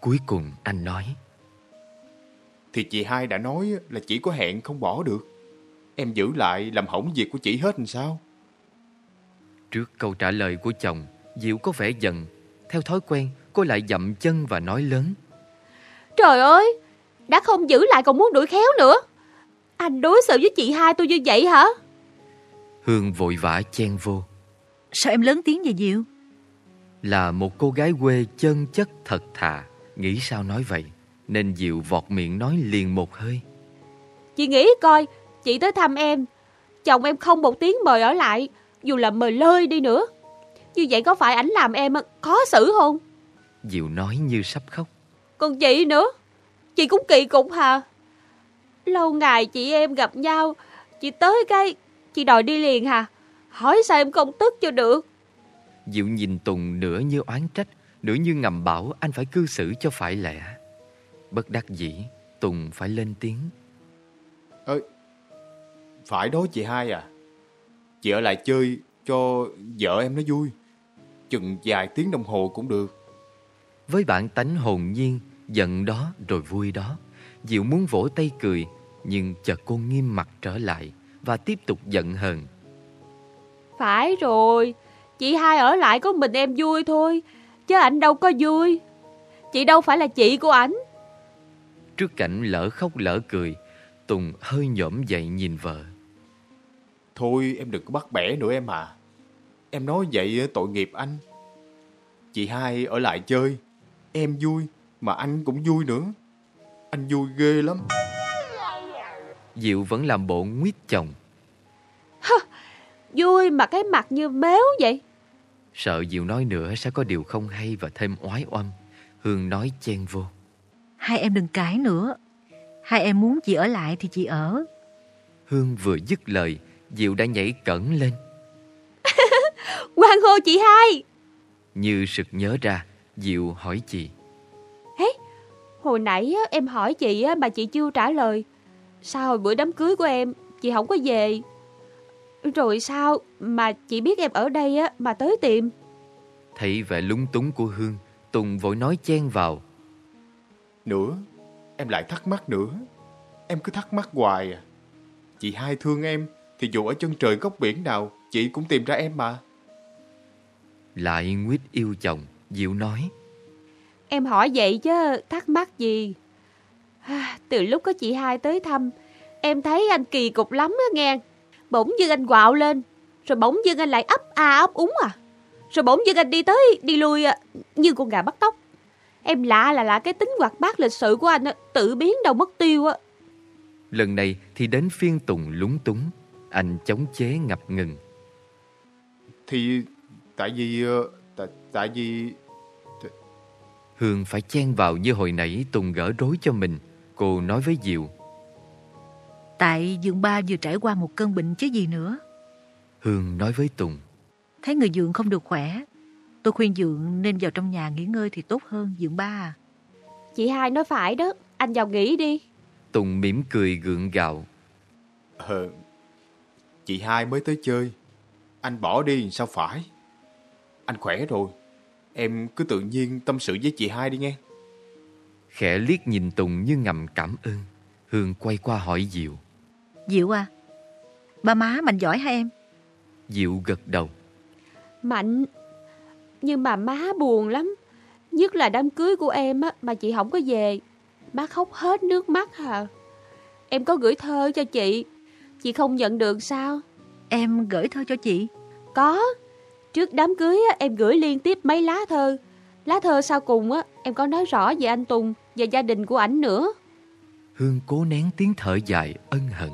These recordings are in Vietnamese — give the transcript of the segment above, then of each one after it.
Cuối cùng anh nói Thì chị hai đã nói là chỉ có hẹn không bỏ được. Em giữ lại làm hỏng việc của chị hết làm sao? Trước câu trả lời của chồng Diệu có vẻ giận. Theo thói quen cô lại dậm chân và nói lớn. Trời ơi Đã không giữ lại còn muốn đuổi khéo nữa. Anh đối xử với chị hai tôi như vậy hả? Hương vội vã chen vô. Sao em lớn tiếng vậy Diệu? Là một cô gái quê chân chất thật thà Nghĩ sao nói vậy? Nên Diệu vọt miệng nói liền một hơi. Chị nghĩ coi Chị tới thăm em. Chồng em không một tiếng mời ở lại Dù là mời lơi đi nữa. Như vậy có phải ảnh làm em khó xử không? Diệu nói như sắp khóc. Còn chị nữa Chị cũng kỳ cục hả Lâu ngày chị em gặp nhau Chị tới cái Chị đòi đi liền hả Hỏi sao em không tức cho được. Diệu nhìn Tùng nửa như oán trách Nửa như ngầm bảo anh phải cư xử cho phải lẽ. Bất đắc dĩ Tùng phải lên tiếng. Ơi Phải đó chị hai à. Chị ở lại chơi cho vợ em nó vui. Chừng vài tiếng đồng hồ cũng được. Với bản tánh hồn nhiên Giận đó rồi vui đó. Diệu muốn vỗ tay cười Nhưng chợt cô nghiêm mặt trở lại Và tiếp tục giận hờn. Phải rồi Chị hai ở lại có mình em vui thôi Chứ ảnh đâu có vui. Chị đâu phải là chị của ảnh. Trước cảnh lỡ khóc lỡ cười Tùng hơi nhổm dậy nhìn vợ. Thôi em đừng có bắt bẻ nữa em à. Em nói vậy tội nghiệp anh. Chị hai ở lại chơi. Em vui Mà anh cũng vui nữa. Anh vui ghê lắm. Diệu vẫn làm bộ nguyết chồng. Vui mà cái mặt như méo vậy Sợ Diệu nói nữa sẽ có điều không hay và thêm oái oăm. Hương nói chen vô. Hai em đừng cãi nữa. Hai em muốn chị ở lại thì chị ở. Hương vừa dứt lời Diệu đã nhảy cẩn lên. Hoan hô chị hai. Như sực nhớ ra Diệu hỏi chị. Hồi nãy em hỏi chị á, mà chị chưa trả lời. Sao hồi bữa đám cưới của em Chị không có về Rồi sao? Mà chị biết em ở đây á, mà tới tìm. Thấy vẻ lúng túng của Hương Tùng vội nói chen vào. Nữa Em lại thắc mắc nữa. Em cứ thắc mắc hoài à. Chị hai thương em Thì dù ở chân trời góc biển nào Chị cũng tìm ra em mà. Lại nguyết yêu chồng Diệu nói. Em hỏi vậy chứ thắc mắc gì? À, Từ lúc có chị hai tới thăm Em thấy anh kỳ cục lắm á nghe Bỗng dưng anh quạo lên Rồi bỗng dưng anh lại ấp a ấp úng à. Rồi bỗng dưng anh đi tới đi lui à, Như con gà bắt tóc. Em lạ là lạ cái tính hoạt bát lịch sự của anh á, Tự biến đâu mất tiêu á. Lần này thì đến phiên Tùng lúng túng Anh chống chế ngập ngừng. Thì tại vì ờ, tại, tại vì Hương phải chen vào như hồi nãy Tùng gỡ rối cho mình. Cô nói với Diệu Tại dượng ba vừa trải qua một cơn bệnh chứ gì nữa. Hương nói với Tùng. Thấy người dượng không được khỏe Tôi khuyên dượng nên vào trong nhà nghỉ ngơi thì tốt hơn dượng ba à. Chị hai nói phải đó Anh vào nghỉ đi. Tùng mỉm cười gượng gạo. Ờ, Chị hai mới tới chơi. Anh bỏ đi sao phải? Anh khỏe rồi. Em cứ tự nhiên tâm sự với chị hai đi nghe. Khẽ liếc nhìn Tùng như ngầm cảm ơn. Hương quay qua hỏi Diệu Diệu à. Ba má mạnh giỏi hả em? Diệu gật đầu. Mạnh Nhưng mà má buồn lắm. Nhất là đám cưới của em á Mà chị không có về. Má khóc hết nước mắt hả Em có gửi thơ cho chị. Chị không nhận được sao? Em gửi thơ cho chị? Có. Trước đám cưới á, em gửi liên tiếp mấy lá thơ. Lá thơ sau cùng á Em có nói rõ về anh Tùng Và gia đình của ảnh nữa. Hương cố nén tiếng thở dài ân hận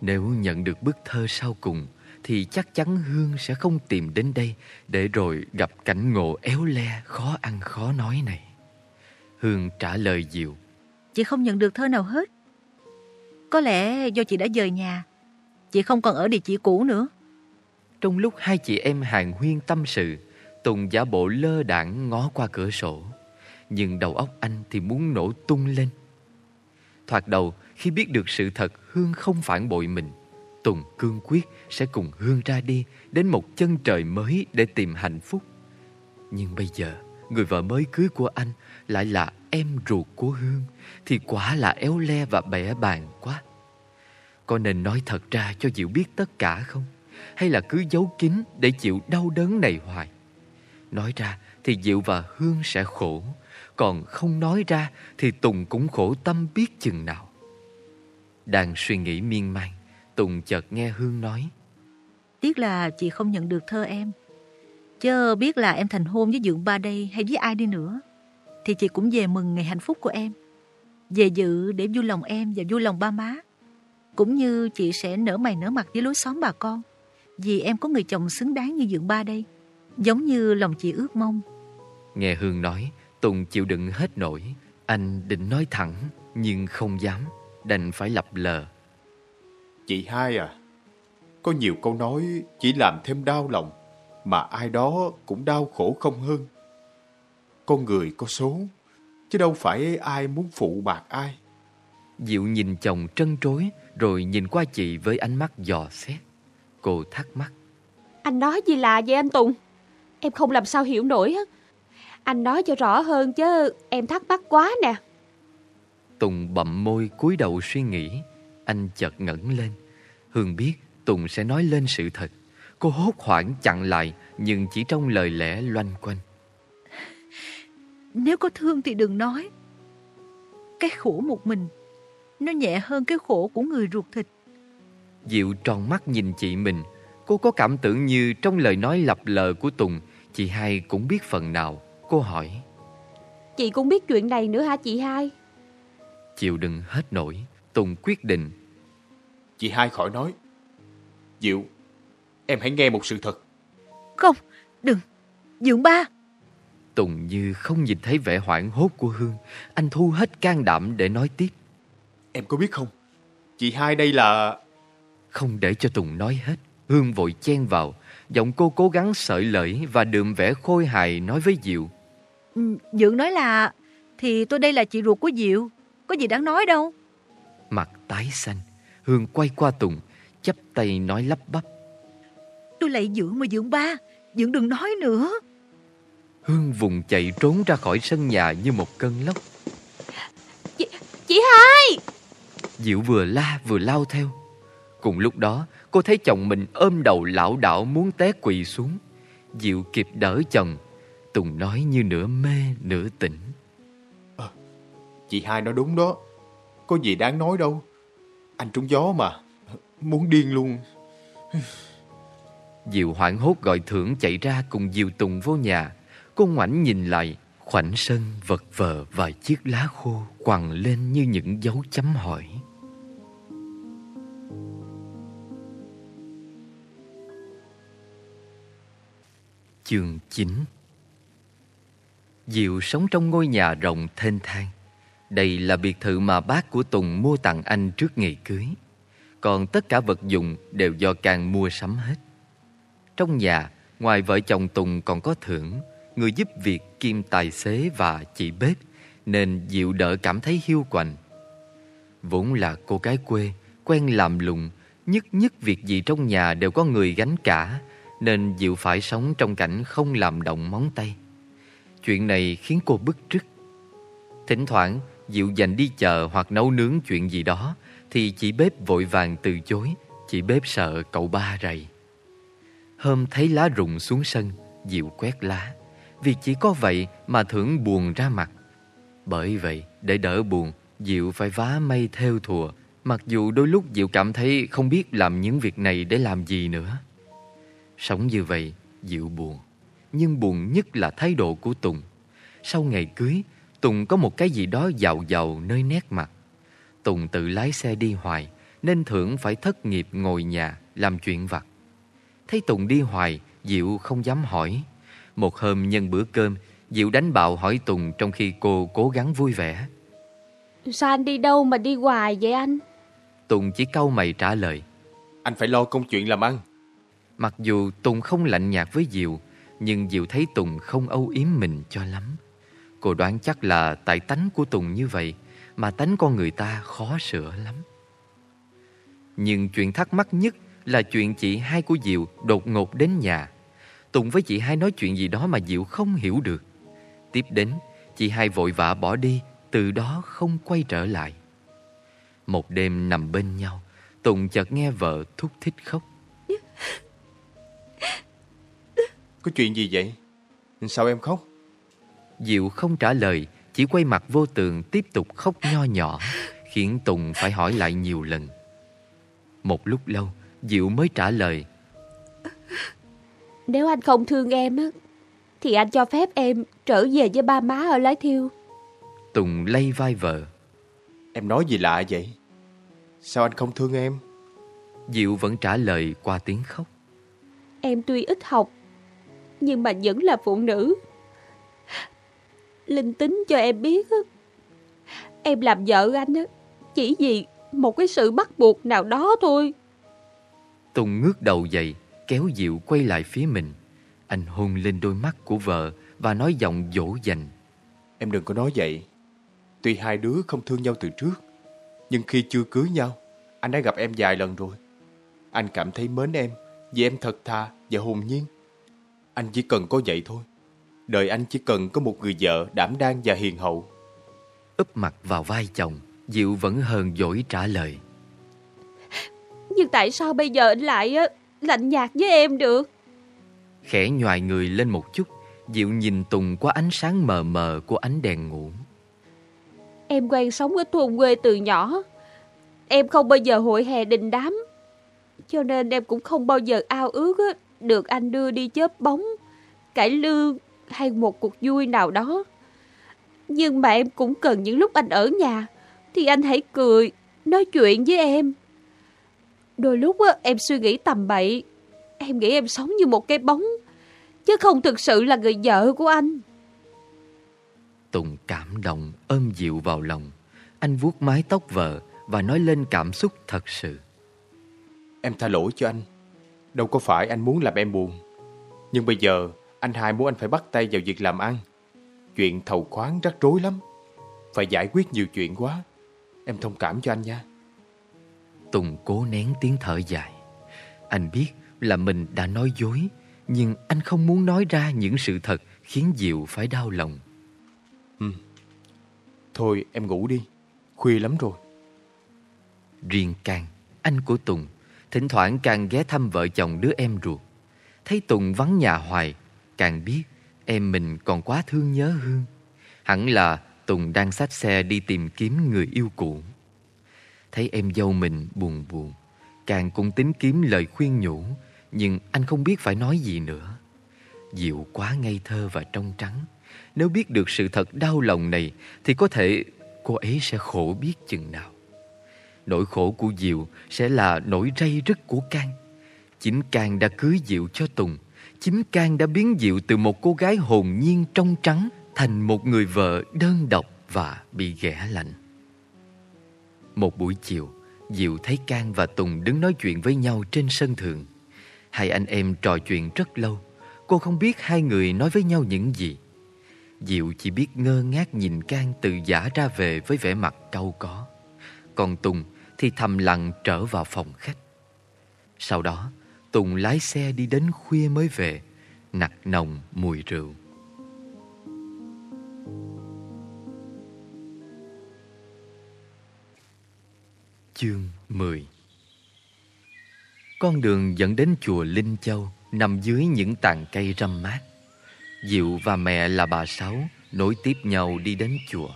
Nếu nhận được bức thơ sau cùng Thì chắc chắn Hương sẽ không tìm đến đây Để rồi gặp cảnh ngộ éo le khó ăn khó nói này. Hương trả lời Diệu. Chị không nhận được thơ nào hết. Có lẽ do chị đã dời nhà Chị không còn ở địa chỉ cũ nữa. Trong lúc hai chị em hàng huyên tâm sự Tùng giả bộ lơ đãng ngó qua cửa sổ. Nhưng đầu óc anh thì muốn nổ tung lên. Thoạt đầu khi biết được sự thật, Hương không phản bội mình. Tùng cương quyết sẽ cùng Hương ra đi Đến một chân trời mới để tìm hạnh phúc. Nhưng bây giờ, Người vợ mới cưới của anh Lại là em ruột của Hương, Thì quả là éo le và bẻ bàng quá. Có nên nói thật ra cho Diệu biết tất cả không? Hay là cứ giấu kín để chịu đau đớn này hoài? Nói ra thì Diệu và Hương sẽ khổ, Còn không nói ra thì Tùng cũng khổ tâm biết chừng nào. Đang suy nghĩ miên man. Tùng chợt nghe Hương nói. Tiếc là chị không nhận được thơ em. Chớ biết là em thành hôn với dượng ba đây hay với ai đi nữa Thì chị cũng về mừng ngày hạnh phúc của em. Về dự để vui lòng em và vui lòng ba má. Cũng như chị sẽ nở mày nở mặt với lối xóm bà con Vì em có người chồng xứng đáng như dượng ba đây Giống như lòng chị ước mong. Nghe Hương nói Tùng chịu đựng hết nổi Anh định nói thẳng Nhưng không dám Đành phải lập lờ Chị hai à, có nhiều câu nói chỉ làm thêm đau lòng, mà ai đó cũng đau khổ không hơn. Con người có số, chứ đâu phải ai muốn phụ bạc ai. Diệu nhìn chồng trân trối Rồi nhìn qua chị với ánh mắt dò xét Cô thắc mắc Anh nói gì lạ vậy anh Tùng? Em không làm sao hiểu nổi á. Anh nói cho rõ hơn chứ em thắc mắc quá nè. Tùng bậm môi cúi đầu suy nghĩ. Anh chợt ngẩng lên. Hương biết Tùng sẽ nói lên sự thật. Cô hốt hoảng chặn lại Nhưng chỉ trong lời lẽ loanh quanh. Nếu có thương thì đừng nói. Cái khổ một mình Nó nhẹ hơn cái khổ của người ruột thịt. Diệu tròn mắt nhìn chị mình. Cô có cảm tưởng như trong lời nói lập lờ của Tùng Chị hai cũng biết phần nào. Cô hỏi. Chị cũng biết chuyện này nữa hả chị hai? Chịu đựng hết nổi Tùng quyết định. Chị hai khỏi nói. Diệu, em hãy nghe một sự thật. Không, đừng. Dượng ba. Tùng như không nhìn thấy vẻ hoảng hốt của Hương Anh thu hết can đảm để nói tiếp. Em có biết không? Chị hai đây là... Không để cho Tùng nói hết Hương vội chen vào. Giọng cô cố gắng sợi lợi Và đượm vẻ khôi hài nói với Diệu. Ừ, Dượng nói là Thì tôi đây là chị ruột của Diệu Có gì đáng nói đâu. Mặt tái xanh Hương quay qua Tùng chắp tay nói lắp bắp. Tôi lại Dượng mà Dượng ba Dượng đừng nói nữa. Hương vùng chạy trốn ra khỏi sân nhà như một cơn lốc. Chị, chị hai! Diệu vừa la vừa lao theo. Cùng lúc đó cô thấy chồng mình ôm đầu lão đảo muốn té quỳ xuống. Diệu kịp đỡ chồng Tùng nói như nửa mê nửa tỉnh Chị hai nói đúng đó. Có gì đáng nói đâu. Anh trúng gió mà. Muốn điên luôn. Diệu hoảng hốt gọi thưởng chạy ra cùng Diệu Tùng vô nhà Cô ngoảnh nhìn lại, Khoảnh sân vật vờ vài chiếc lá khô quằn lên như những dấu chấm hỏi Chương 9 Diệu sống trong ngôi nhà rộng thênh thang đây là biệt thự mà bác của Tùng mua tặng anh trước ngày cưới. Còn tất cả vật dụng đều do Càng mua sắm hết. Trong nhà, ngoài vợ chồng Tùng còn có thưởng Người giúp việc kim tài xế và chị bếp Nên Diệu đỡ cảm thấy hiu quạnh. Vốn là cô gái quê, quen làm lụng Nhất nhất việc gì trong nhà đều có người gánh cả Nên Diệu phải sống trong cảnh không làm động móng tay. Chuyện này khiến cô bức rứt. Thỉnh thoảng Diệu dành đi chợ hoặc nấu nướng chuyện gì đó, Thì chị bếp vội vàng từ chối Chị bếp sợ cậu ba rầy. Hôm thấy lá rụng xuống sân Diệu quét lá. Vì chỉ có vậy mà thưởng buồn ra mặt. Bởi vậy, để đỡ buồn Diệu phải vá mây theo thùa. Mặc dù đôi lúc Diệu cảm thấy không biết làm những việc này để làm gì nữa. Sống như vậy Diệu buồn. Nhưng buồn nhất là thái độ của Tùng. Sau ngày cưới Tùng có một cái gì đó giàu giàu nơi nét mặt. Tùng tự lái xe đi hoài Nên Thưởng phải thất nghiệp ngồi nhà Làm chuyện vặt. Thấy Tùng đi hoài Diệu không dám hỏi. Một hôm nhân bữa cơm Diệu đánh bạo hỏi Tùng Trong khi cô cố gắng vui vẻ. Sao anh đi đâu mà đi hoài vậy anh? Tùng chỉ câu mày trả lời. Anh phải lo công chuyện làm ăn. Mặc dù Tùng không lạnh nhạt với Diệu Nhưng Diệu thấy Tùng không âu yếm mình cho lắm Cô đoán chắc là tại tánh của Tùng như vậy Mà tánh con người ta khó sửa lắm. Nhưng chuyện thắc mắc nhất là chuyện chị hai của Diệu đột ngột đến nhà. Tùng với chị hai nói chuyện gì đó mà Diệu không hiểu được. Tiếp đến Chị hai vội vã bỏ đi Từ đó không quay trở lại. Một đêm nằm bên nhau Tùng chợt nghe vợ thúc thích khóc. Có chuyện gì vậy? Sao em khóc? Diệu không trả lời Chỉ quay mặt vô tường tiếp tục khóc nho nhỏ Khiến Tùng phải hỏi lại nhiều lần. Một lúc lâu Diệu mới trả lời. Nếu anh không thương em á Thì anh cho phép em trở về với ba má ở Lái Thiêu. Tùng lay vai vợ. Em nói gì lạ vậy? Sao anh không thương em? Diệu vẫn trả lời qua tiếng khóc. Em tuy ít học Nhưng mà vẫn là phụ nữ Linh tính cho em biết á Em làm vợ anh á Chỉ vì một cái sự bắt buộc nào đó thôi Tùng ngước đầu dậy Kéo Diệu quay lại phía mình Anh hôn lên đôi mắt của vợ Và nói giọng dỗ dành Em đừng có nói vậy. Tuy hai đứa không thương nhau từ trước, nhưng khi chưa cưới nhau, anh đã gặp em vài lần rồi. Anh cảm thấy mến em vì em thật thà và hồn nhiên. Anh chỉ cần có vậy thôi. Đời anh chỉ cần có một người vợ đảm đang và hiền hậu. úp mặt vào vai chồng Diệu vẫn hờn dỗi trả lời. Nhưng tại sao bây giờ anh lại á lạnh nhạt với em được? Khẽ nhoài người lên một chút Diệu nhìn Tùng qua ánh sáng mờ mờ của ánh đèn ngủ. Em quen sống ở thôn quê từ nhỏ. Em không bao giờ hội hè đình đám. Cho nên em cũng không bao giờ ao ước á, được anh đưa đi chớp bóng. Cải lương hay một cuộc vui nào đó. Nhưng mà em cũng cần những lúc anh ở nhà Thì anh hãy cười, nói chuyện với em. Đôi lúc á, em suy nghĩ tầm bậy Em nghĩ em sống như một cái bóng Chứ không thực sự là người vợ của anh. Tùng cảm động ôm Diệu vào lòng. Anh vuốt mái tóc vợ Và nói lên cảm xúc thật sự. Em tha lỗi cho anh. Đâu có phải anh muốn làm em buồn. Nhưng bây giờ, anh hai muốn anh phải bắt tay vào việc làm ăn. Chuyện thầu khoáng rắc rối lắm. Phải giải quyết nhiều chuyện quá. Em thông cảm cho anh nha. Tùng cố nén tiếng thở dài Anh biết là mình đã nói dối Nhưng anh không muốn nói ra những sự thật Khiến Diệu phải đau lòng Thôi em ngủ đi. Khuya lắm rồi. Riêng Càng, anh của Tùng Thỉnh thoảng Càng ghé thăm vợ chồng đứa em ruột Thấy Tùng vắng nhà hoài Càng biết em mình còn quá thương nhớ Hương. Hẳn là Tùng đang xách xe đi tìm kiếm người yêu cũ. Thấy em dâu mình buồn buồn, Càng cũng tính kiếm lời khuyên nhủ, Nhưng anh không biết phải nói gì nữa. Diệu quá ngây thơ và trong trắng. Nếu biết được sự thật đau lòng này, Thì có thể cô ấy sẽ khổ biết chừng nào. Nỗi khổ của Diệu sẽ là nỗi rây rứt của Cang. Chính Cang đã cưới Diệu cho Tùng Chính Can đã biến Diệu từ một cô gái hồn nhiên trong trắng Thành một người vợ đơn độc và bị ghẻ lạnh. Một buổi chiều, Diệu thấy Can và Tùng đứng nói chuyện với nhau trên sân thượng. Hai anh em trò chuyện rất lâu, Cô không biết hai người nói với nhau những gì. Diệu chỉ biết ngơ ngác nhìn Can từ giả ra về với vẻ mặt cau có. Còn Tùng thì thầm lặng trở vào phòng khách. Sau đó Tùng lái xe đi đến khuya mới về, Nặc nồng mùi rượu. Chương 10 Con đường dẫn đến chùa Linh Châu Nằm dưới những tàn cây râm mát. Diệu và mẹ là bà Sáu Nối tiếp nhau đi đến chùa.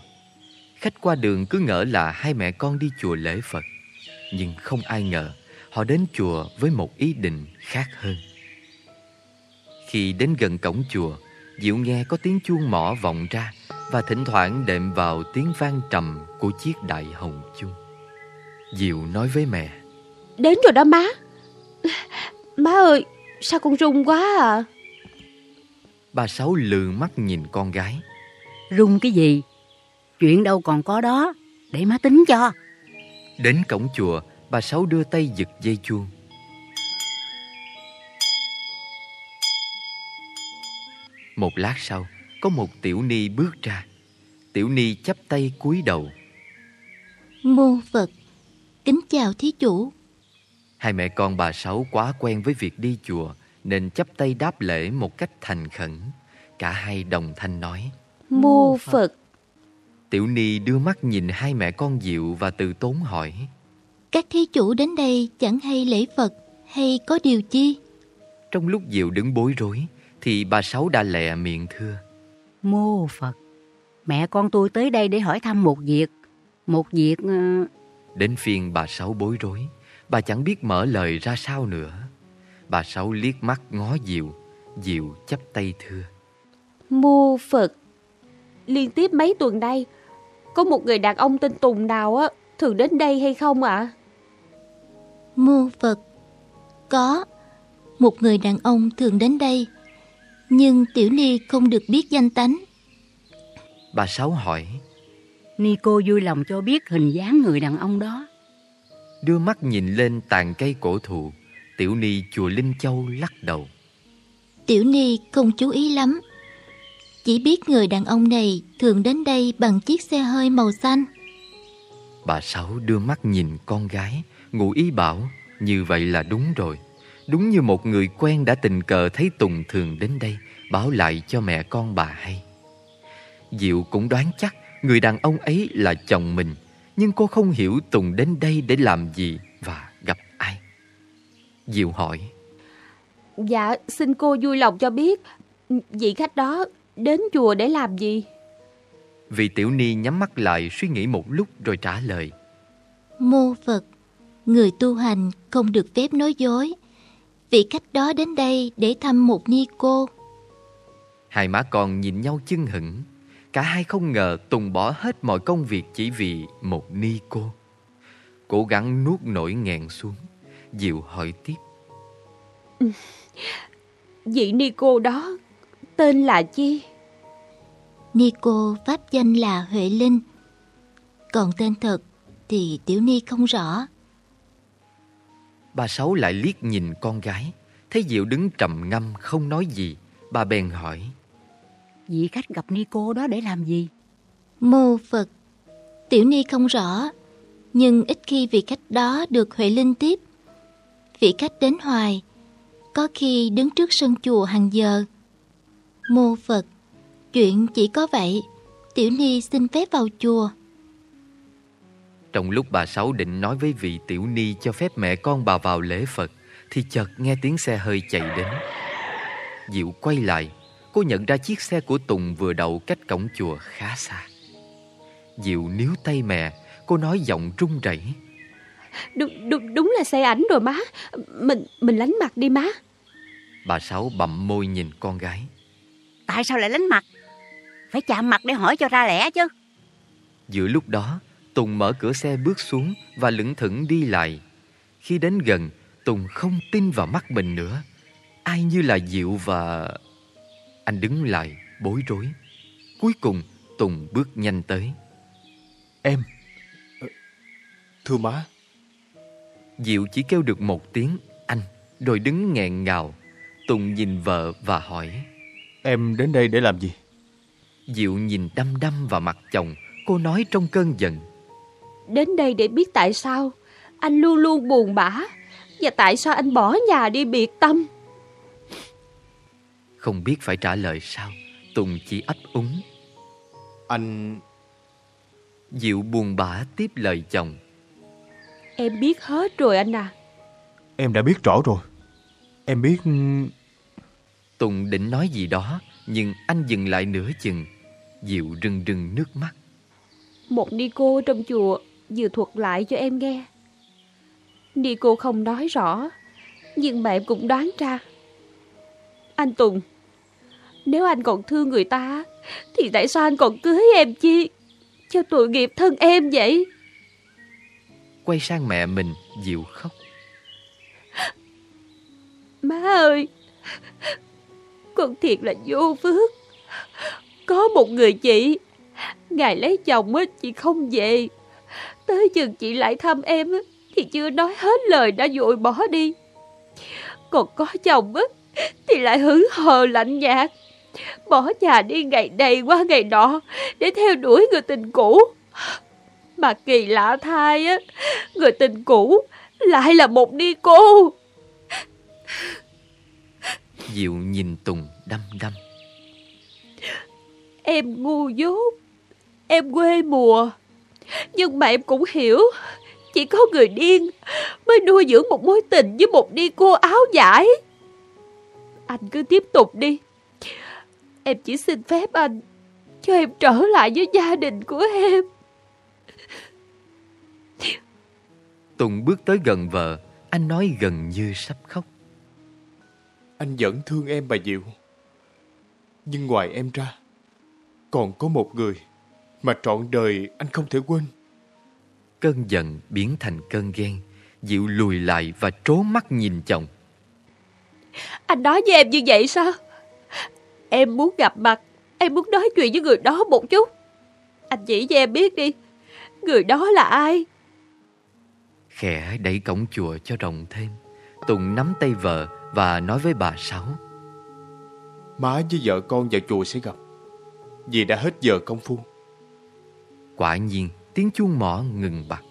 Khách qua đường cứ ngỡ là hai mẹ con đi chùa lễ Phật, Nhưng không ai ngờ Họ đến chùa với một ý định khác hơn. Khi đến gần cổng chùa Diệu nghe có tiếng chuông mỏ vọng ra Và thỉnh thoảng đệm vào tiếng vang trầm Của chiếc đại hồng chung Diệu nói với mẹ Đến rồi đó má. Má ơi Sao con run quá à? Bà Sáu lừ mắt nhìn con gái. Rung cái gì? Chuyện đâu còn có đó, để má tính cho. Đến cổng chùa Bà Sáu đưa tay giật dây chuông. Một lát sau Có một tiểu ni bước ra. Tiểu ni chắp tay cúi đầu. Mô Phật, kính chào thí chủ. Hai mẹ con bà Sáu quá quen với việc đi chùa Nên chắp tay đáp lễ một cách thành khẩn. Cả hai đồng thanh nói. Mô Phật. Tiểu Ni đưa mắt nhìn hai mẹ con Diệu và từ tốn hỏi. Các thí chủ đến đây chẳng hay lễ Phật hay có điều chi? Trong lúc Diệu đứng bối rối, thì bà Sáu đã lẹ miệng thưa. Mô Phật, mẹ con tôi tới đây để hỏi thăm một việc. Một việc... ờ, Đến phiên bà Sáu bối rối, bà chẳng biết mở lời ra sao nữa. Bà Sáu liếc mắt ngó Diệu, Diệu chắp tay thưa. Mô Phật Liên tiếp mấy tuần đây Có một người đàn ông tên Tùng nào á Thường đến đây hay không ạ Mô Phật Có Một người đàn ông thường đến đây Nhưng Tiểu Ni không được biết danh tánh Bà Sáu hỏi, Nico vui lòng cho biết hình dáng người đàn ông đó. đưa mắt nhìn lên tàn cây cổ thụ. Tiểu Ni chùa Linh Châu lắc đầu. Tiểu Ni không chú ý lắm Chỉ biết người đàn ông này thường đến đây bằng chiếc xe hơi màu xanh Bà Sáu đưa mắt nhìn con gái, ngụ ý bảo như vậy là đúng rồi. Đúng như một người quen đã tình cờ thấy Tùng thường đến đây, báo lại cho mẹ con bà hay. Diệu cũng đoán chắc người đàn ông ấy là chồng mình, nhưng cô không hiểu Tùng đến đây để làm gì và gặp ai. Diệu hỏi, Dạ xin cô vui lòng cho biết Vị khách đó đến chùa để làm gì vị tiểu ni nhắm mắt lại suy nghĩ một lúc rồi trả lời. Mô Phật Người tu hành không được phép nói dối Vị khách đó đến đây để thăm một ni cô Hai má con nhìn nhau chưng hửng. Cả hai không ngờ Tùng bỏ hết mọi công việc chỉ vì một ni cô. Cố gắng nuốt nỗi nghẹn xuống. Diệu hỏi tiếp. Vị ni cô đó Tên là chi Ni cô pháp danh là Huệ Linh Còn tên thật thì Tiểu Ni không rõ Bà Sáu lại liếc nhìn con gái. Thấy Diệu đứng trầm ngâm không nói gì. Bà bèn hỏi. Vị khách gặp Nico đó để làm gì? Mô Phật Tiểu Ni không rõ Nhưng ít khi vị khách đó được Huệ Linh tiếp Vị khách đến hoài Có khi đứng trước sân chùa hàng giờ Mô Phật Chuyện chỉ có vậy Tiểu Ni xin phép vào chùa Trong lúc bà Sáu định nói với vị tiểu ni cho phép mẹ con bà vào lễ Phật thì chợt nghe tiếng xe hơi chạy đến. Diệu quay lại, cô nhận ra chiếc xe của Tùng vừa đậu cách cổng chùa khá xa. Diệu níu tay mẹ, cô nói giọng run rẩy. Đúng, đúng, đúng là xe ảnh rồi má Mình mình lánh mặt đi má Bà Sáu bậm môi nhìn con gái. Tại sao lại lánh mặt? Phải chạm mặt để hỏi cho ra lẽ chứ. Giữa lúc đó, Tùng mở cửa xe bước xuống và lững thững đi lại. Khi đến gần, Tùng không tin vào mắt mình nữa. Ai như là Diệu và... Anh đứng lại, bối rối. Cuối cùng, Tùng bước nhanh tới. Em Ờ, Thưa má Diệu chỉ kêu được một tiếng anh, rồi đứng nghẹn ngào. Tùng nhìn vợ và hỏi. Em đến đây để làm gì Diệu nhìn đăm đăm vào mặt chồng, cô nói trong cơn giận. Đến đây để biết tại sao Anh luôn luôn buồn bã Và tại sao anh bỏ nhà đi biệt tâm Không biết phải trả lời sao, Tùng chỉ ấp úng. Anh Diệu buồn bã tiếp lời chồng. Em biết hết rồi anh à Em đã biết rõ rồi Em biết Tùng định nói gì đó, nhưng anh dừng lại nửa chừng. Diệu rưng rưng nước mắt. Một ni cô trong chùa vừa thuật lại cho em nghe. Ni cô không nói rõ Nhưng mà em cũng đoán ra. Anh Tùng Nếu anh còn thương người ta Thì tại sao anh còn cưới em chi? Cho tội nghiệp thân em vậy. Quay sang mẹ mình, Diệu khóc. Má ơi Con thiệt là vô phước. Có một người chị Ngày lấy chồng á chị không về Tới chừng chị lại thăm em Thì chưa nói hết lời đã vội bỏ đi Còn có chồng Thì lại hững hờ lạnh nhạt Bỏ nhà đi ngày này qua ngày nọ Để theo đuổi người tình cũ Mà kỳ lạ thay á Người tình cũ Lại là một ni cô Diệu nhìn Tùng đăm đăm. Em ngu dốt. Em quê mùa. Nhưng mà em cũng hiểu. Chỉ có người điên mới nuôi dưỡng một mối tình với một đi cô áo giải. Anh cứ tiếp tục đi. Em chỉ xin phép anh cho em trở lại với gia đình của em. Tùng bước tới gần vợ, anh nói gần như sắp khóc. Anh vẫn thương em bà Diệu. Nhưng ngoài em ra, còn có một người mà trọn đời anh không thể quên. Cơn giận biến thành cơn ghen, Diệu lùi lại và trố mắt nhìn chồng. Anh nói với em như vậy sao? Em muốn gặp mặt, em muốn nói chuyện với người đó một chút. Anh chỉ cho em biết đi, người đó là ai? Khẽ đẩy cổng chùa cho rộng thêm. Tùng nắm tay vợ và nói với bà Sáu. Má với vợ con vào chùa sẽ gặp. Vì đã hết giờ công phu. Quả nhiên, tiếng chuông mỏ ngừng bặt.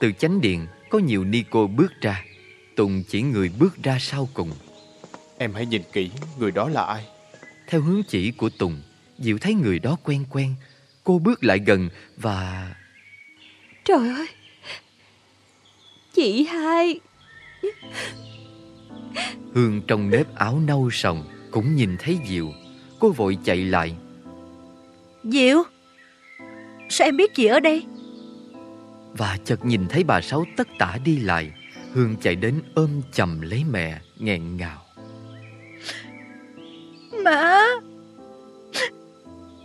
Từ chánh điện, có nhiều ni cô bước ra. Tùng chỉ người bước ra sau cùng. Em hãy nhìn kỹ người đó là ai. Theo hướng chỉ của Tùng, Diệu thấy người đó quen quen. Cô bước lại gần và... Trời ơi! Chị hai! Hương trong nếp áo nâu sòng cũng nhìn thấy Diệu. Cô vội chạy lại. Diệu Sao em biết chị ở đây? Và chợt nhìn thấy bà Sáu tất tả đi lại. Hương chạy đến ôm chầm lấy mẹ, nghẹn ngào. Má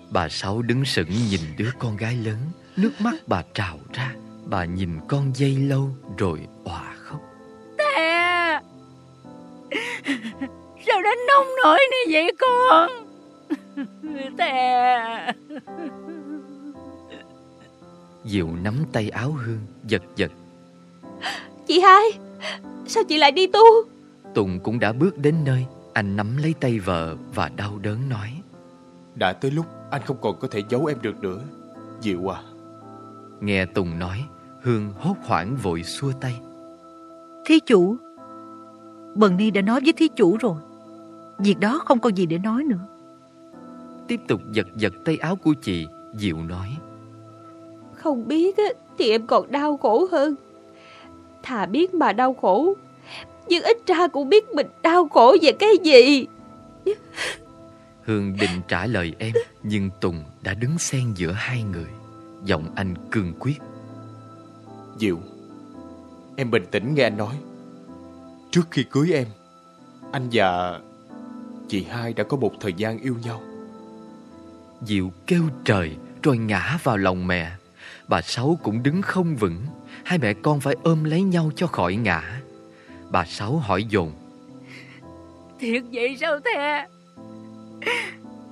Bà Sáu đứng sững nhìn đứa con gái lớn Nước mắt bà trào ra. Bà nhìn con dây lâu rồi òa khóc. Tè! Sao đến nông nổi như vậy con? Tè Diệu nắm tay áo Hương giật giật Chị hai! Sao chị lại đi tu? Tùng cũng đã bước đến nơi Anh nắm lấy tay vợ và đau đớn nói Đã tới lúc anh không còn có thể giấu em được nữa. Diệu à, Nghe Tùng nói Hương hốt hoảng vội xua tay Thí chủ Bần Ni đã nói với thí chủ rồi Việc đó không còn gì để nói nữa Tiếp tục giật giật tay áo của chị Diệu nói Không biết á, thì em còn đau khổ hơn. Thà biết mà đau khổ, nhưng ít ra cũng biết mình đau khổ về cái gì. Hương định trả lời em Nhưng Tùng đã đứng xen giữa hai người Giọng anh cương quyết Diệu, em bình tĩnh nghe anh nói. Trước khi cưới em, anh và chị hai đã có một thời gian yêu nhau. Diệu kêu trời rồi ngã vào lòng mẹ. Bà Sáu cũng đứng không vững. Hai mẹ con phải ôm lấy nhau cho khỏi ngã. Bà Sáu hỏi dồn Thiệt vậy sao Thè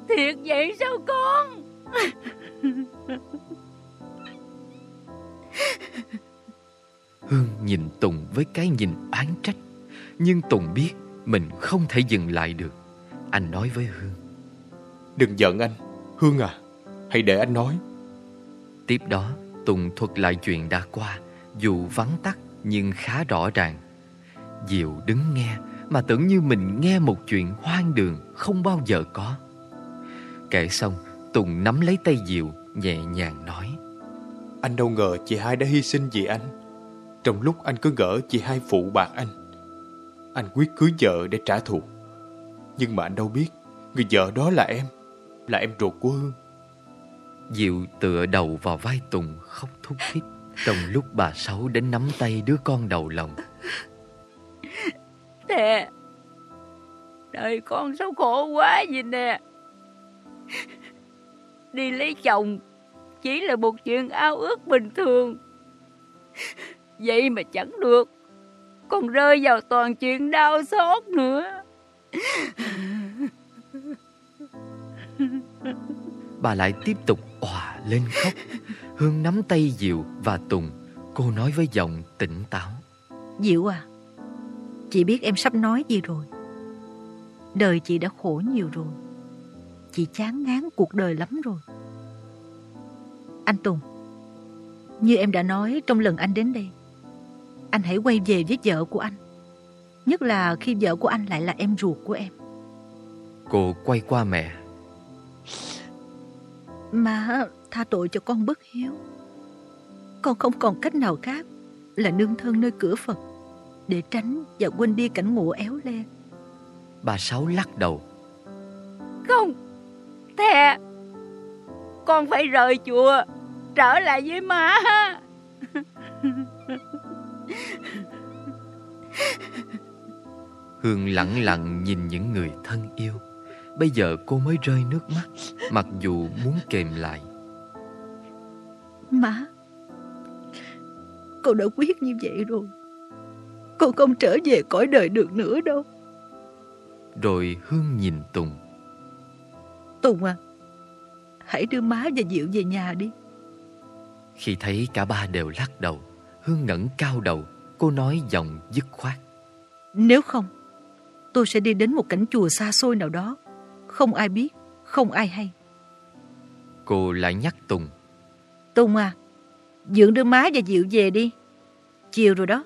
Thiệt vậy sao con Hương nhìn Tùng với cái nhìn oán trách. Nhưng Tùng biết mình không thể dừng lại được. Anh nói với Hương. Đừng giận anh, Hương à, hãy để anh nói. Tiếp đó, Tùng thuật lại chuyện đã qua, dù vắn tắt nhưng khá rõ ràng. Diệu đứng nghe mà tưởng như mình nghe một chuyện hoang đường không bao giờ có. Kể xong, Tùng nắm lấy tay Diệu, nhẹ nhàng nói. Anh đâu ngờ chị hai đã hy sinh vì anh. Trong lúc anh cứ ngỡ chị hai phụ bạc anh. Anh quyết cưới vợ để trả thù. Nhưng mà anh đâu biết, người vợ đó là em, là em ruột của Hương. Diệu tựa đầu vào vai Tùng, khóc thút thít. Trong lúc bà Sáu đến nắm tay đứa con đầu lòng. Thè Đời con sao khổ quá vậy nè. Đi lấy chồng Chỉ là một chuyện ao ước bình thường. Vậy mà chẳng được, Còn rơi vào toàn chuyện đau xót nữa. Bà lại tiếp tục òa lên khóc. Hương nắm tay Diệu và Tùng. Cô nói với giọng tỉnh táo. Diệu à Chị biết em sắp nói gì rồi. Đời chị đã khổ nhiều rồi. Chị chán ngán cuộc đời lắm rồi. Anh Tùng Như em đã nói trong lần anh đến đây Anh hãy quay về với vợ của anh. Nhất là khi vợ của anh lại là em ruột của em. Cô quay qua mẹ Má tha tội cho con bất hiếu. Con không còn cách nào khác là nương thân nơi cửa Phật để tránh và quên đi cảnh ngộ éo le. Bà Sáu lắc đầu. Không, thè, con phải rời chùa, trở lại với má. Hương lặng lặng nhìn những người thân yêu. Bây giờ cô mới rơi nước mắt, mặc dù muốn kềm lại. Má, con đã quyết như vậy rồi. Con không trở về cõi đời được nữa đâu. Rồi Hương nhìn Tùng. Tùng à, hãy đưa má và Diệu về nhà đi. Khi thấy cả ba đều lắc đầu, Hương ngẩng cao đầu, cô nói giọng dứt khoát. Nếu không, tôi sẽ đi đến một cảnh chùa xa xôi nào đó. Không ai biết, không ai hay. Cô lại nhắc Tùng. Tùng à, Dượng đưa má và Diệu về đi. Chiều rồi đó.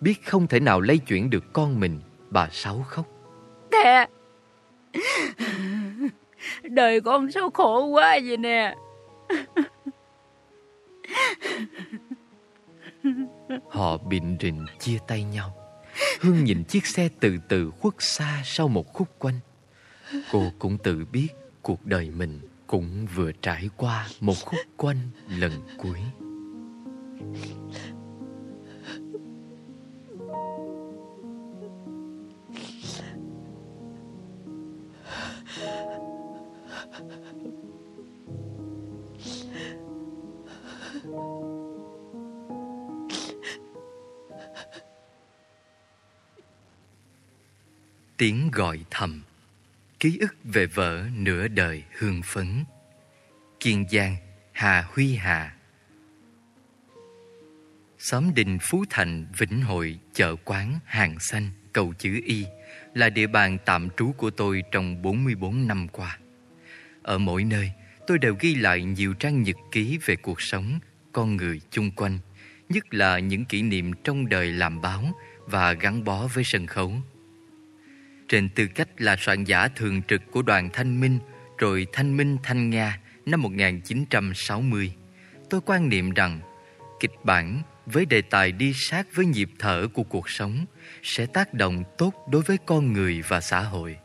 Biết không thể nào lay chuyển được con mình, bà Sáu khóc. Thè, đời con sao khổ quá vậy nè. Họ bịn rình chia tay nhau. Hương nhìn chiếc xe từ từ khuất xa sau một khúc quanh. Cô cũng tự biết cuộc đời mình cũng vừa trải qua một khúc quanh lần cuối. Tiếng gọi thầm Ký ức về vợ nửa đời hương phấn Kiên Giang Hà Huy Hà Xóm đình Phú Thành, Vĩnh Hội, chợ quán, hàng xanh, cầu chữ Y là địa bàn tạm trú của tôi trong 44 năm qua. Ở mỗi nơi, tôi đều ghi lại nhiều trang nhật ký về cuộc sống, con người chung quanh, nhất là những kỷ niệm trong đời làm báo và gắn bó với sân khấu. Trên tư cách là soạn giả thường trực của đoàn Thanh Minh rồi Thanh Minh Thanh Nga năm 1960, tôi quan niệm rằng kịch bản với đề tài đi sát với nhịp thở của cuộc sống sẽ tác động tốt đối với con người và xã hội.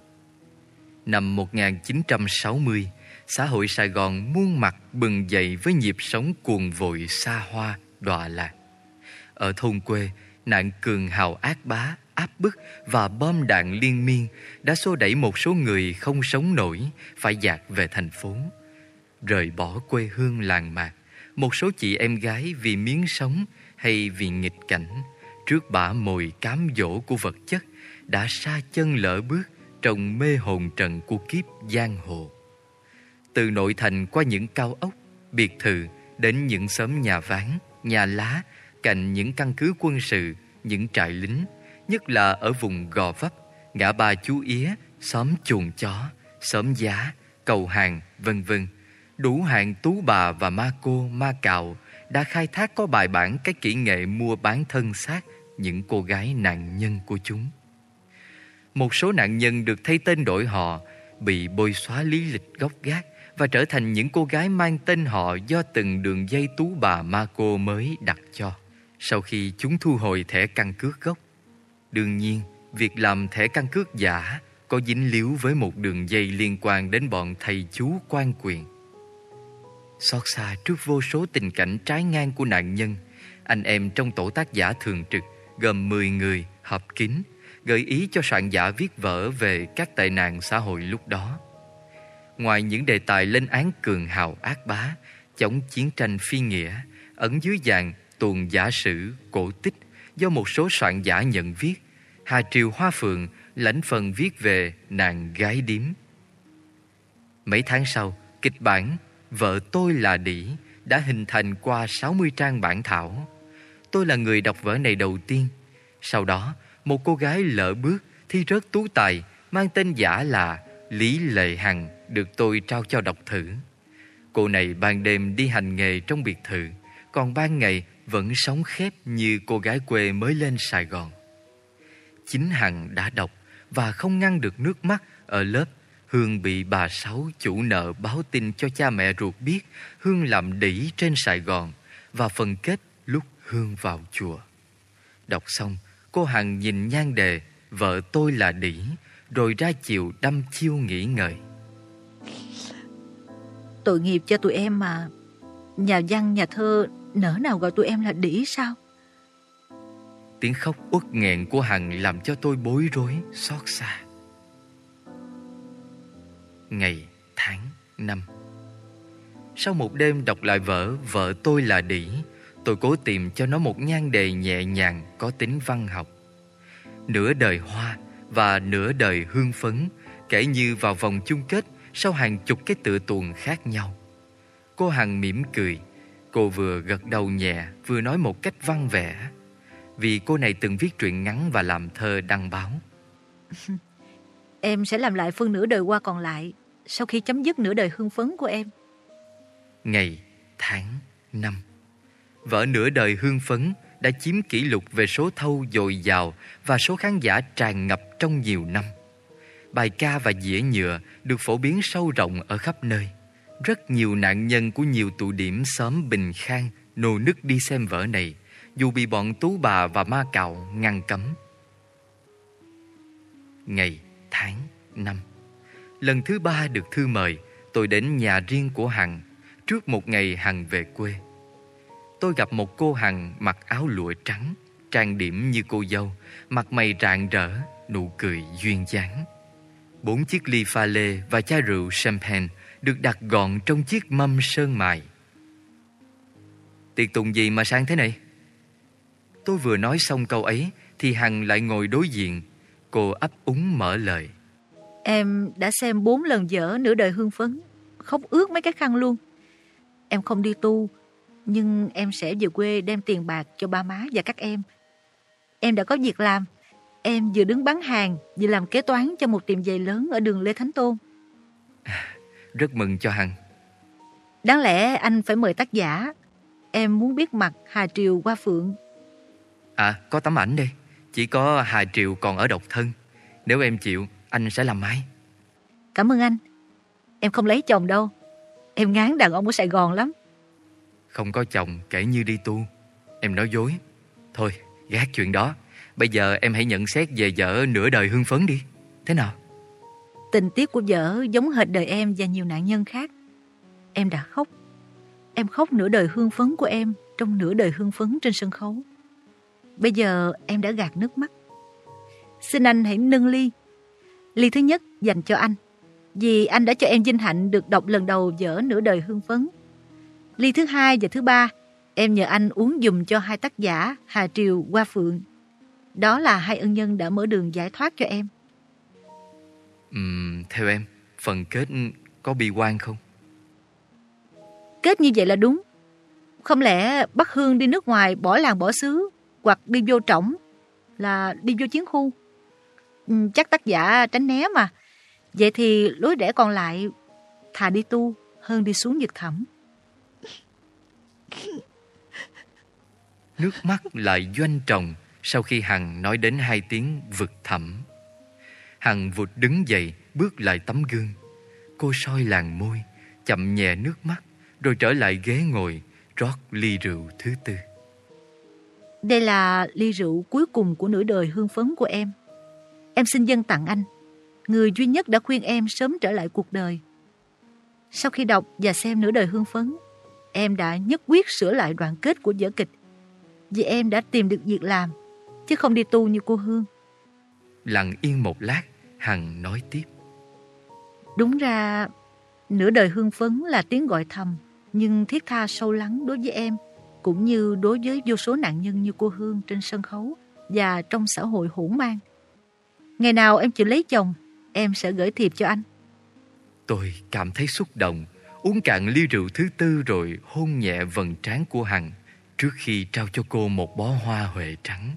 Năm 1960, xã hội Sài Gòn muôn mặt bừng dậy với nhịp sống cuồng vội xa hoa, đọa lạc. Ở thôn quê, nạn cường hào ác bá, áp bức và bom đạn liên miên đã xô đẩy một số người không sống nổi phải dạt về thành phố. Rời bỏ quê hương làng mạc, một số chị em gái vì miếng sống hay vì nghịch cảnh, trước bả mồi cám dỗ của vật chất đã xa chân lỡ bước trong mê hồn trần của kiếp giang hồ. Từ nội thành qua những cao ốc, biệt thự đến những xóm nhà ván, nhà lá, cạnh những căn cứ quân sự, những trại lính, nhất là ở vùng Gò Vấp, ngã ba Chú yế, xóm chuồng chó, xóm giá, cầu hàng, vân vân. Đủ hạng tú bà và ma cô, ma cạo đã khai thác có bài bản cái kỹ nghệ mua bán thân xác những cô gái nạn nhân của chúng. Một số nạn nhân được thay tên đổi họ, bị bôi xóa lý lịch gốc gác và trở thành những cô gái mang tên họ do từng đường dây tú bà ma cô mới đặt cho. Sau khi chúng thu hồi thẻ căn cước gốc, đương nhiên việc làm thẻ căn cước giả có dính líu với một đường dây liên quan đến bọn thầy chú quan quyền. Xót xa trước vô số tình cảnh trái ngang của nạn nhân, anh em trong tổ tác giả thường trực gồm 10 người họp kín gợi ý cho soạn giả viết vở về các tệ nạn xã hội lúc đó. Ngoài những đề tài lên án cường hào ác bá, chống chiến tranh phi nghĩa, ẩn dưới dạng tuồng giả sử, cổ tích do một số soạn giả nhận viết, Hà Triều Hoa Phượng lãnh phần viết về nàng gái điếm. Mấy tháng sau, kịch bản Vợ tôi là đỉ đã hình thành qua 60 trang bản thảo. Tôi là người đọc vở này đầu tiên. Sau đó, một cô gái lỡ bước thi rớt tú tài mang tên giả là Lý Lệ Hằng được tôi trao cho đọc thử. Cô này ban đêm đi hành nghề trong biệt thự, còn ban ngày vẫn sống khép như cô gái quê mới lên Sài Gòn. Chính Hằng đã đọc và không ngăn được nước mắt ở lớp Hương bị bà Sáu chủ nợ báo tin cho cha mẹ ruột biết Hương làm đỉ trên Sài Gòn và phần kết lúc Hương vào chùa. Đọc xong, cô Hằng nhìn nhan đề Vợ tôi là đỉ rồi ra chiều đâm chiêu nghĩ ngợi. Tội nghiệp cho tụi em mà Nhà văn nhà thơ nỡ nào gọi tụi em là đĩ sao? Tiếng khóc uất nghẹn của Hằng làm cho tôi bối rối, xót xa. Ngày, tháng, năm. Sau một đêm đọc lại vở Vợ tôi là đĩ, Tôi cố tìm cho nó một nhan đề nhẹ nhàng Có tính văn học. Nửa đời hoa và nửa đời hương phấn Kể như vào vòng chung kết Sau hàng chục cái tựa tuồng khác nhau. Cô Hằng mỉm cười Cô vừa gật đầu nhẹ Vừa nói một cách văn vẻ Vì cô này từng viết truyện ngắn Và làm thơ đăng báo Em sẽ làm lại phân nửa đời qua còn lại Sau khi chấm dứt nửa đời hương phấn của em Ngày, tháng, năm Vở nửa đời hương phấn đã chiếm kỷ lục về số thâu dồi dào và số khán giả tràn ngập trong nhiều năm. Bài ca và dĩa nhựa được phổ biến sâu rộng ở khắp nơi. Rất nhiều nạn nhân của nhiều tụ điểm xóm Bình Khang nô nức đi xem vở này, dù bị bọn tú bà và ma cạo ngăn cấm. Ngày, tháng, năm Lần thứ ba được thư mời, tôi đến nhà riêng của Hằng, trước một ngày Hằng về quê. Tôi gặp một cô Hằng mặc áo lụa trắng, trang điểm như cô dâu, mặt mày rạng rỡ, nụ cười duyên dáng. Bốn chiếc ly pha lê và chai rượu champagne được đặt gọn trong chiếc mâm sơn mài. Tiệc tùng gì mà sang thế này? Tôi vừa nói xong câu ấy thì Hằng lại ngồi đối diện. Cô ấp úng mở lời. Em đã xem bốn lần dở nửa đời hương phấn Khóc ướt mấy cái khăn luôn Em không đi tu Nhưng em sẽ về quê đem tiền bạc cho ba má và các em Em đã có việc làm Em vừa đứng bán hàng Vừa làm kế toán cho một tiệm giày lớn Ở đường Lê Thánh Tôn Rất mừng cho Hằng. Đáng lẽ anh phải mời tác giả Em muốn biết mặt Hà Triều qua Phượng À, có tấm ảnh đây. Chỉ có Hà Triều còn ở độc thân. Nếu em chịu, anh sẽ làm mai. Cảm ơn anh Em không lấy chồng đâu Em ngán đàn ông ở Sài Gòn lắm Không có chồng kể như đi tu. Em nói dối. Thôi, gác chuyện đó. Bây giờ em hãy nhận xét về vợ nửa đời hương phấn đi. Thế nào? Tình tiết của vợ giống hệt đời em và nhiều nạn nhân khác. Em đã khóc. Em khóc nửa đời hương phấn của em trong nửa đời hương phấn trên sân khấu. Bây giờ em đã gạt nước mắt. Xin anh hãy nâng ly. Ly thứ nhất dành cho anh. Vì anh đã cho em vinh hạnh được đọc lần đầu vở nửa đời hương phấn. Ly thứ hai và thứ ba, em nhờ anh uống dùm cho hai tác giả Hà Triều, Hoa Phượng. Đó là hai ân nhân đã mở đường giải thoát cho em. Ừm, theo em, phần kết có bi quan không? Kết như vậy là đúng. Không lẽ bắt Hương đi nước ngoài bỏ làng bỏ xứ hoặc đi vô trỏng là đi vô chiến khu? Ừ, chắc tác giả tránh né mà. Vậy thì lối rẽ còn lại thà đi tu hơn đi xuống vực thẳm. Nước mắt lại doanh tròng sau khi Hằng nói đến hai tiếng vực thẳm. Hằng vụt đứng dậy, bước lại tấm gương. Cô soi làn môi, chậm nhẹ nước mắt, rồi trở lại ghế ngồi, rót ly rượu thứ tư. Đây là ly rượu cuối cùng của nửa đời hương phấn của em. Em xin dân tặng anh, người duy nhất đã khuyên em sớm trở lại cuộc đời. Sau khi đọc và xem nửa đời hương phấn, em đã nhất quyết sửa lại đoạn kết của vở kịch. Vì em đã tìm được việc làm, chứ không đi tu như cô Hương. Lặng yên một lát, Hằng nói tiếp. Đúng ra, nửa đời hương phấn là tiếng gọi thầm, nhưng thiết tha sâu lắng đối với em, cũng như đối với vô số nạn nhân như cô Hương trên sân khấu và trong xã hội hỗn mang. Ngày nào em chịu lấy chồng, em sẽ gửi thiệp cho anh. Tôi cảm thấy xúc động, uống cạn ly rượu thứ tư rồi hôn nhẹ vầng trán của Hằng trước khi trao cho cô một bó hoa huệ trắng.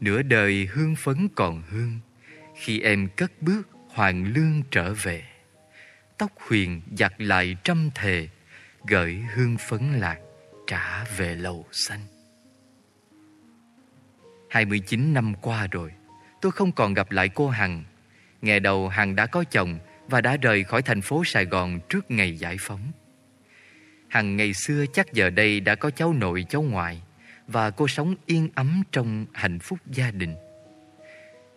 Nửa đời hương phấn còn hương, khi em cất bước hoàng lương trở về. Tóc huyền giặt lại trăm thề, gửi hương phấn lạc trả về lầu xanh. 29 năm qua rồi, tôi không còn gặp lại cô Hằng, Nghe đầu Hằng đã có chồng và đã rời khỏi thành phố Sài Gòn trước ngày giải phóng. Hằng ngày xưa chắc giờ đây đã có cháu nội cháu ngoại và cô sống yên ấm trong hạnh phúc gia đình.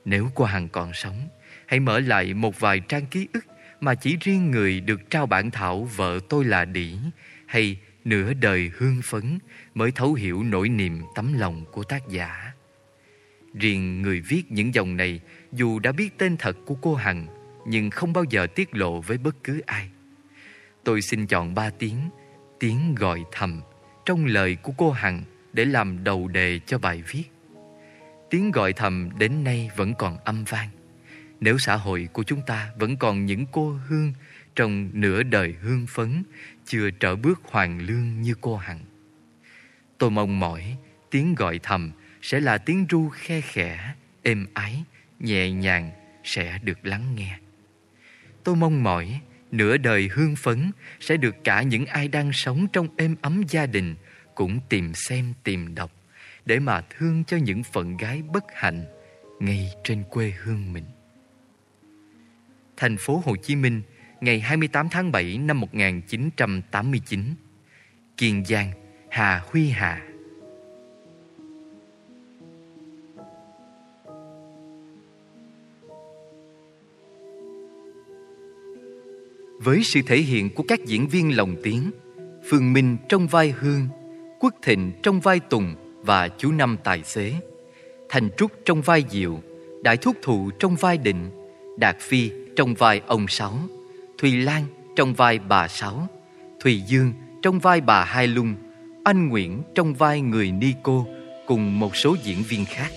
Nếu cô Hằng còn sống, hãy mở lại một vài trang ký ức mà chỉ riêng người được trao bản thảo Vợ tôi là đỉ hay Nửa đời hương phấn mới thấu hiểu nỗi niềm tấm lòng của tác giả. Riêng người viết những dòng này dù đã biết tên thật của cô Hằng nhưng không bao giờ tiết lộ với bất cứ ai. Tôi xin chọn ba tiếng, tiếng gọi thầm trong lời của cô Hằng để làm đầu đề cho bài viết. Tiếng gọi thầm đến nay vẫn còn âm vang. Nếu xã hội của chúng ta vẫn còn những cô hương trong nửa đời hương phấn chưa trở bước hoàng lương như cô Hằng. Tôi mong mỏi tiếng gọi thầm sẽ là tiếng ru khe khẽ, êm ái, nhẹ nhàng sẽ được lắng nghe. Tôi mong mỏi nửa đời hương phấn sẽ được cả những ai đang sống trong êm ấm gia đình cũng tìm xem tìm đọc để mà thương cho những phận gái bất hạnh ngay trên quê hương mình. Thành phố Hồ Chí Minh, ngày 28 tháng 7 năm 1989. Kiên Giang, Hà Huy Hà. Với sự thể hiện của các diễn viên lồng tiếng, Phương Minh trong vai Hương, Quốc Thịnh trong vai Tùng và chú Năm tài xế, Thành Trúc trong vai Diệu, Đại Thúc Thụ trong vai Định, Đạt Phi trong vai ông Sáu, Thùy Lan trong vai bà Sáu, Thùy Dương trong vai bà Hai Lung, anh Nguyễn trong vai người Ni Cô cùng một số diễn viên khác.